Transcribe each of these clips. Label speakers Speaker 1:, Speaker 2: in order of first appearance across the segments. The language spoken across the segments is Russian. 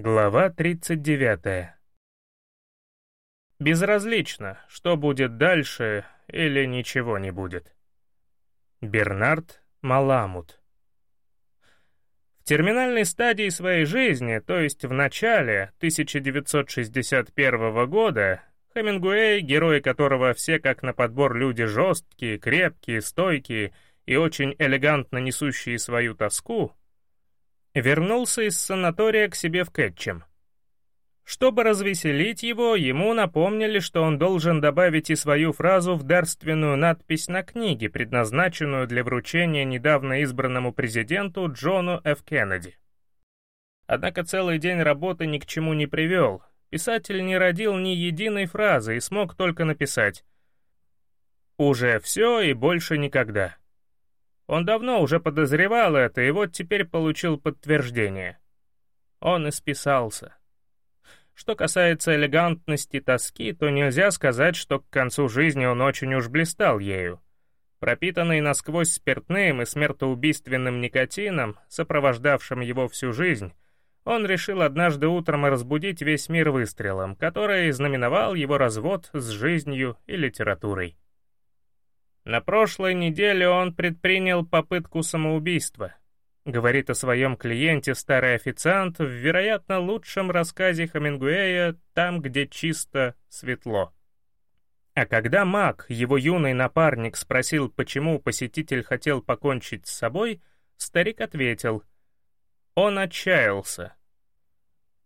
Speaker 1: Глава 39. Безразлично, что будет дальше или ничего не будет. Бернард Маламут. В терминальной стадии своей жизни, то есть в начале 1961 года, Хемингуэй, герои которого все как на подбор люди жесткие, крепкие, стойкие и очень элегантно несущие свою тоску, вернулся из санатория к себе в Кэтчем. Чтобы развеселить его, ему напомнили, что он должен добавить и свою фразу в дарственную надпись на книге, предназначенную для вручения недавно избранному президенту Джону Ф. Кеннеди. Однако целый день работы ни к чему не привел. Писатель не родил ни единой фразы и смог только написать «Уже все и больше никогда». Он давно уже подозревал это, и вот теперь получил подтверждение. Он исписался. Что касается элегантности тоски, то нельзя сказать, что к концу жизни он очень уж блистал ею. Пропитанный насквозь спиртным и смертоубийственным никотином, сопровождавшим его всю жизнь, он решил однажды утром разбудить весь мир выстрелом, который знаменовал его развод с жизнью и литературой. На прошлой неделе он предпринял попытку самоубийства. Говорит о своем клиенте старый официант в, вероятно, лучшем рассказе Хамингуэя «Там, где чисто, светло». А когда Мак, его юный напарник, спросил, почему посетитель хотел покончить с собой, старик ответил, «Он отчаялся».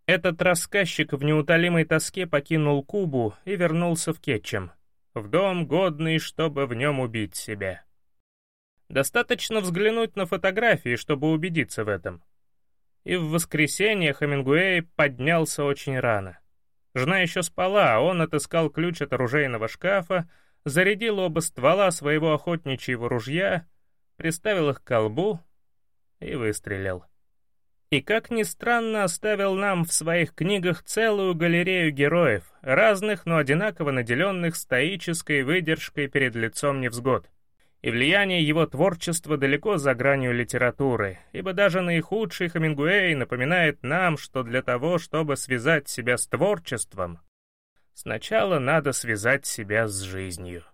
Speaker 1: Этот рассказчик в неутолимой тоске покинул Кубу и вернулся в Кетчем в дом, годный, чтобы в нем убить себя. Достаточно взглянуть на фотографии, чтобы убедиться в этом. И в воскресенье Хемингуэй поднялся очень рано. Жена еще спала, а он отыскал ключ от оружейного шкафа, зарядил оба ствола своего охотничьего ружья, приставил их к колбу и выстрелил и, как ни странно, оставил нам в своих книгах целую галерею героев, разных, но одинаково наделенных стоической выдержкой перед лицом невзгод. И влияние его творчества далеко за гранью литературы, ибо даже наихудший Хемингуэй напоминает нам, что для того, чтобы связать себя с творчеством, сначала надо связать себя с жизнью.